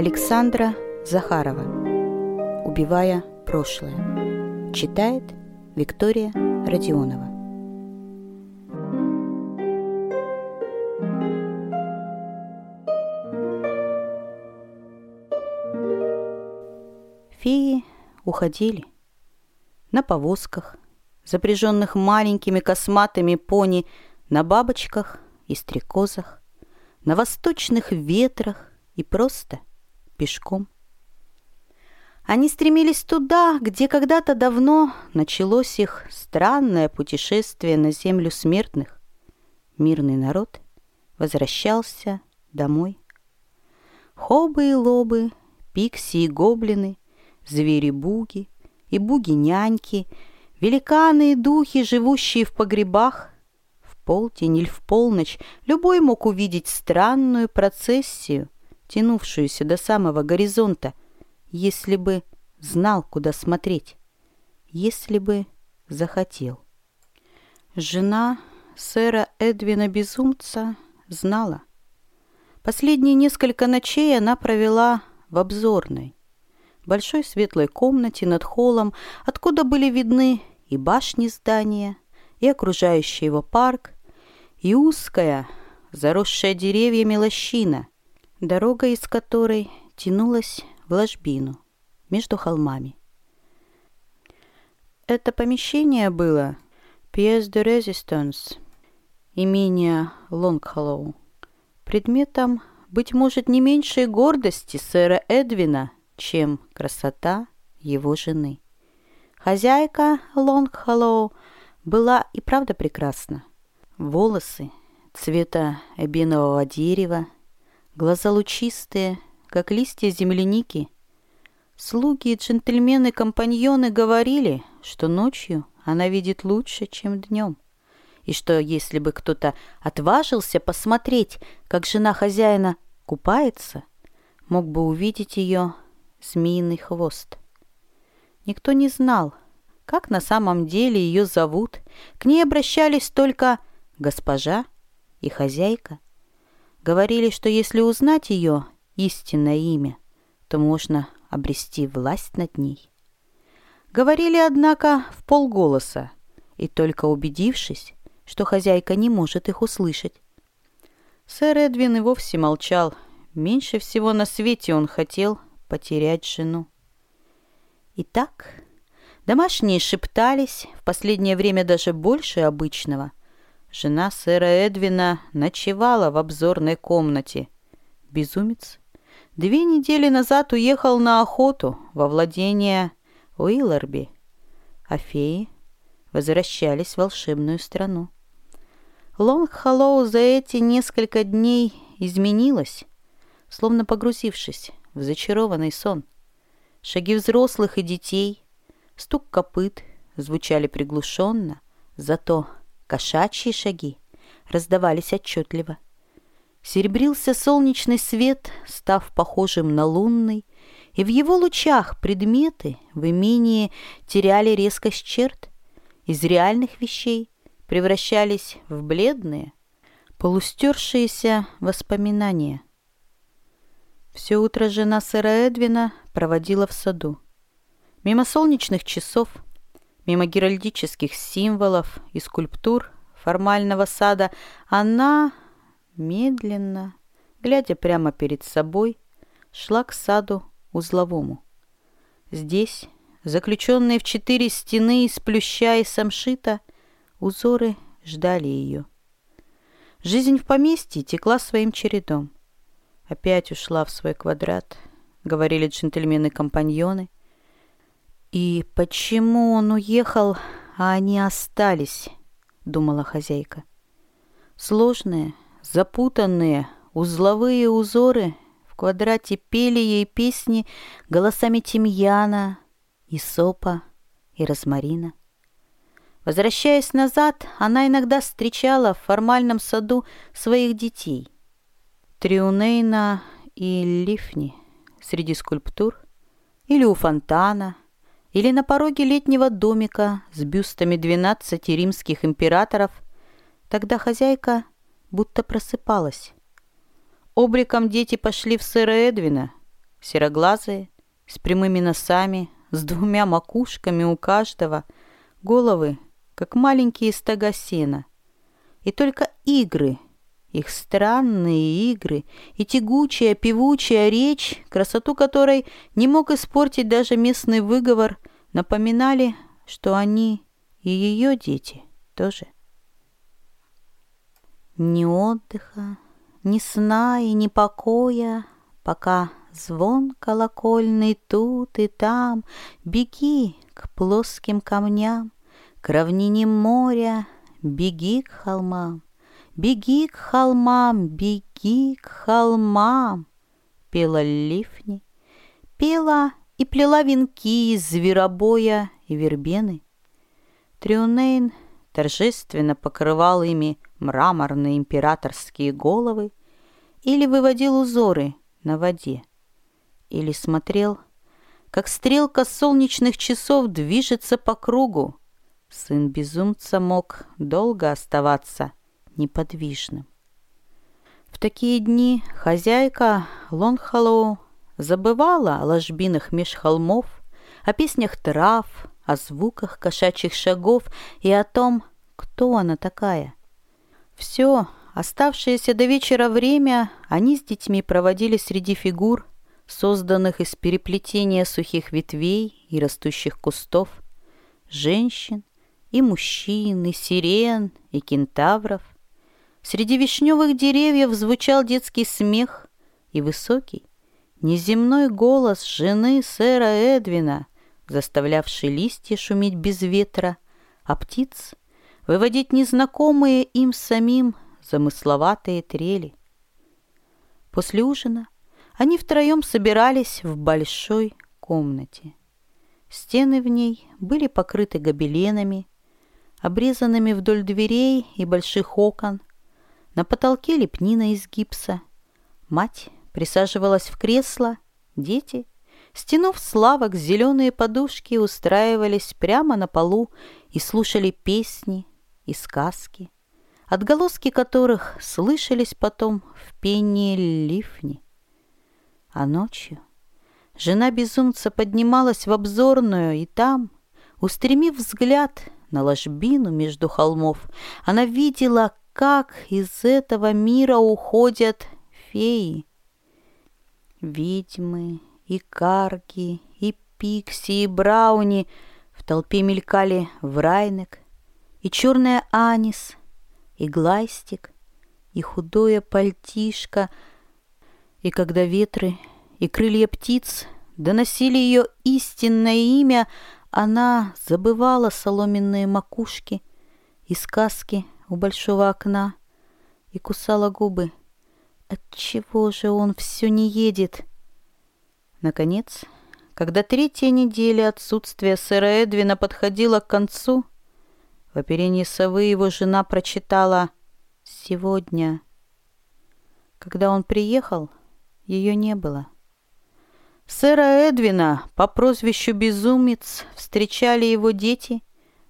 Александра Захарова «Убивая прошлое». Читает Виктория Родионова. Феи уходили на повозках, запряженных маленькими косматыми пони, на бабочках и стрекозах, на восточных ветрах и просто пешком. Они стремились туда, где когда-то давно началось их странное путешествие на землю смертных. Мирный народ возвращался домой. Хобы и лобы, пикси и гоблины, звери-буги и буги-няньки, великаны и духи, живущие в погребах, в полдень или в полночь любой мог увидеть странную процессию, тянувшуюся до самого горизонта, если бы знал, куда смотреть, если бы захотел. Жена сэра Эдвина Безумца знала. Последние несколько ночей она провела в обзорной, большой светлой комнате над холлом, откуда были видны и башни здания, и окружающий его парк, и узкая, заросшая деревьями лощина, дорога из которой тянулась в ложбину между холмами. Это помещение было Pièce de Resistance имения Лонгхоллоу, предметом, быть может, не меньшей гордости сэра Эдвина, чем красота его жены. Хозяйка Лонгхоллоу была и правда прекрасна. Волосы цвета эбенового дерева, глаза лучистые, как листья земляники. Слуги и джентльмены-компаньоны говорили, что ночью она видит лучше, чем днем, и что если бы кто-то отважился посмотреть, как жена хозяина купается, мог бы увидеть ее змеиный хвост. Никто не знал, как на самом деле ее зовут. К ней обращались только госпожа и хозяйка. Говорили, что если узнать ее истинное имя, то можно обрести власть над ней. Говорили, однако, в полголоса, и только убедившись, что хозяйка не может их услышать. Сэр Эдвин и вовсе молчал. Меньше всего на свете он хотел потерять жену. Итак, домашние шептались, в последнее время даже больше обычного. Жена сэра Эдвина ночевала в обзорной комнате. Безумец две недели назад уехал на охоту во владение Уилларби, а феи возвращались в волшебную страну. Лонг-Холлоу за эти несколько дней изменилась, словно погрузившись в зачарованный сон. Шаги взрослых и детей, стук копыт звучали приглушенно, зато кошачьи шаги раздавались отчетливо. Серебрился солнечный свет, став похожим на лунный, и в его лучах предметы в имении теряли резкость черт, из реальных вещей превращались в бледные, полустершиеся воспоминания – все утро жена сэра Эдвина проводила в саду. Мимо солнечных часов, мимо геральдических символов и скульптур формального сада она медленно, глядя прямо перед собой, шла к саду узловому. Здесь, заключенные в четыре стены из плюща и самшита, узоры ждали ее. Жизнь в поместье текла своим чередом. Опять ушла в свой квадрат, говорили джентльмены-компаньоны. И почему он уехал, а они остались, думала хозяйка. Сложные, запутанные, узловые узоры в квадрате пели ей песни голосами тимьяна, сопа и розмарина. Возвращаясь назад, она иногда встречала в формальном саду своих детей — Триунейна и Лифни среди скульптур, или у фонтана, или на пороге летнего домика с бюстами двенадцати римских императоров, тогда хозяйка будто просыпалась. Обликом дети пошли в сэра Эдвина, сероглазые, с прямыми носами, с двумя макушками у каждого, головы, как маленькие стога сена. И только игры, их странные игры и тягучая, певучая речь, красоту которой не мог испортить даже местный выговор, напоминали, что они и ее дети тоже. Ни отдыха, ни сна и ни покоя, пока звон колокольный тут и там, беги к плоским камням, к равнине моря, беги к холмам, беги к холмам, беги к холмам, пела лифни, пела и плела венки из зверобоя и вербены. Трюнейн торжественно покрывал ими мраморные императорские головы или выводил узоры на воде, или смотрел, как стрелка солнечных часов движется по кругу. Сын безумца мог долго оставаться неподвижным. В такие дни хозяйка Лонгхоллоу забывала о ложбинах меж холмов, о песнях трав, о звуках кошачьих шагов и о том, кто она такая. Все оставшееся до вечера время они с детьми проводили среди фигур, созданных из переплетения сухих ветвей и растущих кустов, женщин и мужчин, и сирен, и кентавров. Среди вишневых деревьев звучал детский смех и высокий, неземной голос жены сэра Эдвина, заставлявший листья шуметь без ветра, а птиц выводить незнакомые им самим замысловатые трели. После ужина они втроем собирались в большой комнате. Стены в ней были покрыты гобеленами, обрезанными вдоль дверей и больших окон. На потолке лепнина из гипса. Мать присаживалась в кресло, дети, стянув славок зеленые подушки, устраивались прямо на полу и слушали песни и сказки, отголоски которых слышались потом в пении лифни. А ночью жена безумца поднималась в обзорную, и там, устремив взгляд на ложбину между холмов, она видела, как из этого мира уходят феи. Ведьмы и карги, и пикси, и брауни в толпе мелькали Врайнек, и черная Анис, и Глайстик, и худое пальтишко, и когда ветры и крылья птиц доносили ее истинное имя, она забывала соломенные макушки и сказки у большого окна и кусала губы. Отчего же он все не едет? Наконец, когда третья неделя отсутствия сэра Эдвина подходила к концу, в оперении совы его жена прочитала «Сегодня». Когда он приехал, ее не было. Сэра Эдвина по прозвищу Безумец встречали его дети,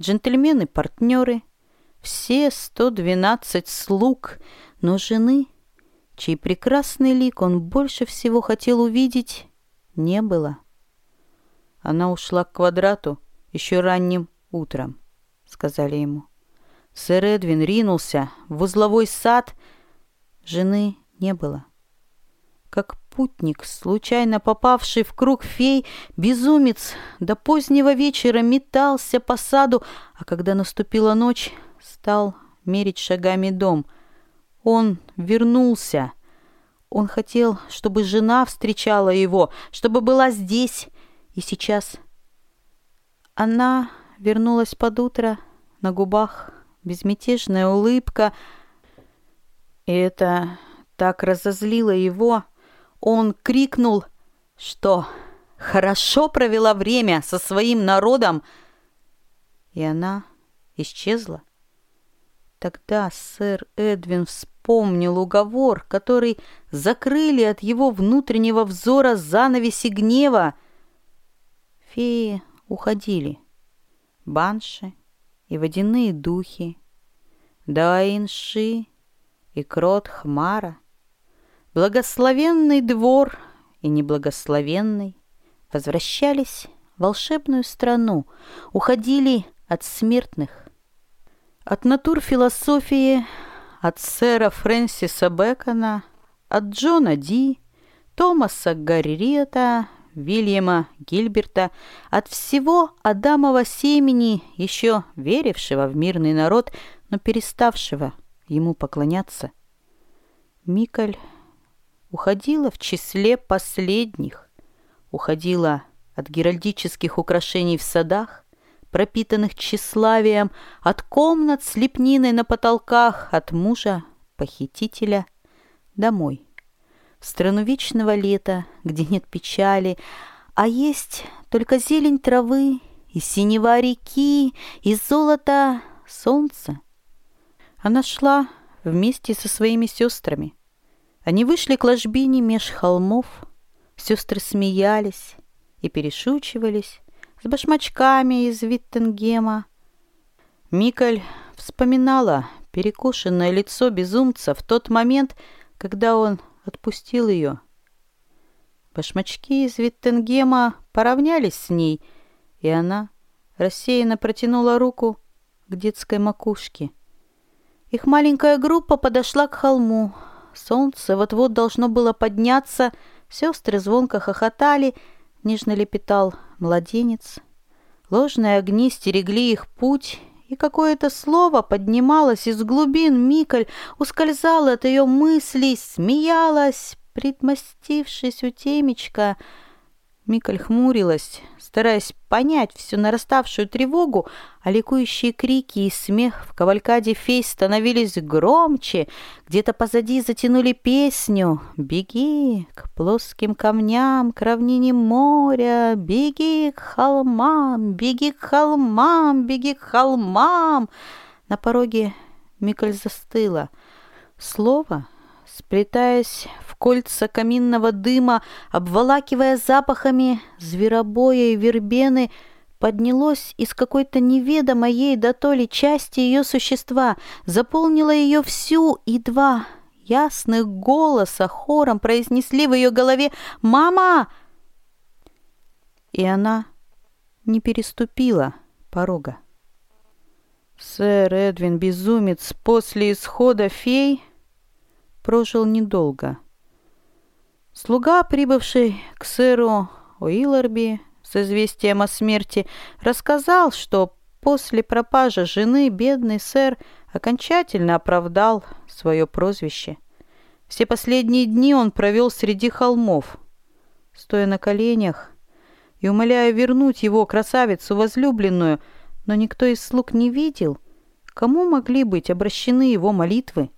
джентльмены-партнеры, все 112 слуг, но жены, чей прекрасный лик он больше всего хотел увидеть, не было. Она ушла к квадрату еще ранним утром, сказали ему. Сэр Эдвин ринулся в узловой сад, жены не было. Как путник, случайно попавший в круг фей, безумец до позднего вечера метался по саду, а когда наступила ночь, стал мерить шагами дом. Он вернулся. Он хотел, чтобы жена встречала его, чтобы была здесь и сейчас. Она вернулась под утро, на губах безмятежная улыбка, и это так разозлило его, он крикнул, что хорошо провела время со своим народом, и она исчезла. Тогда сэр Эдвин вспомнил уговор, который закрыли от его внутреннего взора занавеси гнева. Феи уходили. Банши и водяные духи, Даинши и крот Хмара — Благословенный двор и неблагословенной, возвращались в волшебную страну, уходили от смертных, от натур философии, от сэра Фрэнсиса Бэкона, от Джона Ди, Томаса Гарриета, Вильяма Гильберта, от всего Адамова семени, еще верившего в мирный народ, но переставшего ему поклоняться. Миколь уходила в числе последних, уходила от геральдических украшений в садах, пропитанных тщеславием, от комнат с лепниной на потолках, от мужа, похитителя, домой страну вечного лета, где нет печали, а есть только зелень травы и синева реки, и золото солнца. Она шла вместе со своими сестрами. Они вышли к ложбине меж холмов, сестры смеялись и перешучивались с башмачками из Виттенгема. Миколь вспоминала перекошенное лицо безумца в тот момент, когда он отпустил ее. Башмачки из Виттенгема поравнялись с ней, и она рассеянно протянула руку к детской макушке. Их маленькая группа подошла к холму. Солнце вот-вот должно было подняться, сестры звонко хохотали, нежно лепетал младенец. Ложные огни стерегли их путь, и какое-то слово поднималось из глубин Миколь, ускользало от ее мыслей, смеялась, предмостившись у темечка. Миколь хмурилась, стараясь понять всю нараставшую тревогу, а ликующие крики и смех в кавалькаде фей становились громче. Где-то позади затянули песню «Беги к плоским камням, к равнине моря, беги к холмам, беги к холмам, беги к холмам». На пороге Миколь застыла. Слово, сплетаясь кольца каминного дыма, обволакивая запахами зверобоя и вербены, поднялось из какой-то неведомой ей до то ли части ее существа, заполнило ее всю, и два ясных голоса хором произнесли в ее голове «Мама!» И она не переступила порога. Сэр Эдвин Безумец после исхода фей прожил недолго — Слуга, прибывший к сэру Уилларби с известием о смерти, рассказал, что после пропажи жены бедный сэр окончательно оправдал свое прозвище. Все последние дни он провел среди холмов, стоя на коленях и умоляя вернуть его красавицу возлюбленную, но никто из слуг не видел, кому могли быть обращены его молитвы.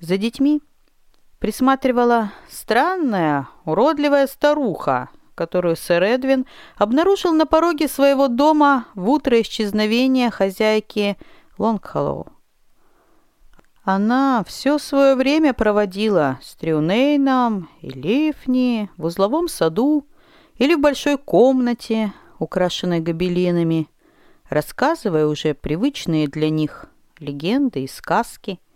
За детьми присматривала странная, уродливая старуха, которую сэр Эдвин обнаружил на пороге своего дома в утро исчезновения хозяйки Лонгхоллоу. Она все свое время проводила с Трюнейном и Лифни в узловом саду или в большой комнате, украшенной гобеленами, рассказывая уже привычные для них легенды и сказки –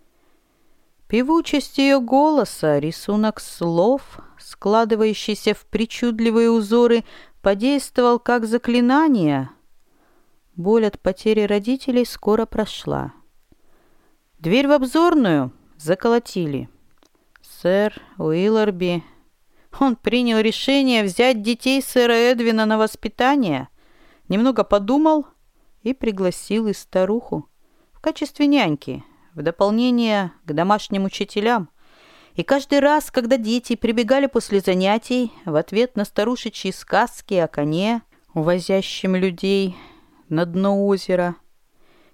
Певучесть ее голоса, рисунок слов, складывающийся в причудливые узоры, подействовал как заклинание. Боль от потери родителей скоро прошла. Дверь в обзорную заколотили. Сэр Уилларби... Он принял решение взять детей сэра Эдвина на воспитание, немного подумал и пригласил и старуху в качестве няньки — в дополнение к домашним учителям. И каждый раз, когда дети прибегали после занятий в ответ на старушечьи сказки о коне, увозящем людей на дно озера,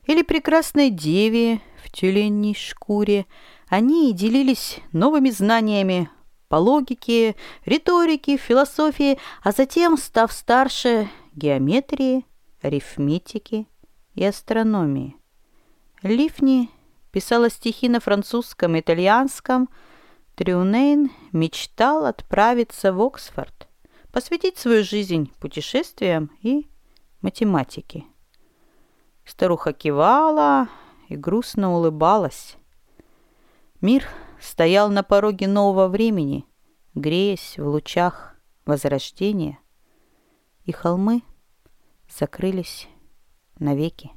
или прекрасной деве в тюленней шкуре, они делились новыми знаниями по логике, риторике, философии, а затем, став старше, геометрии, арифметики и астрономии. Лифни писала стихи на французском и итальянском, Трюнейн мечтал отправиться в Оксфорд, посвятить свою жизнь путешествиям и математике. Старуха кивала и грустно улыбалась. Мир стоял на пороге нового времени, греясь в лучах возрождения, и холмы закрылись навеки.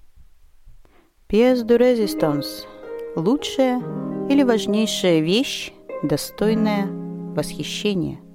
Pièce de résistance – лучшая или важнейшая вещь, достойная восхищения –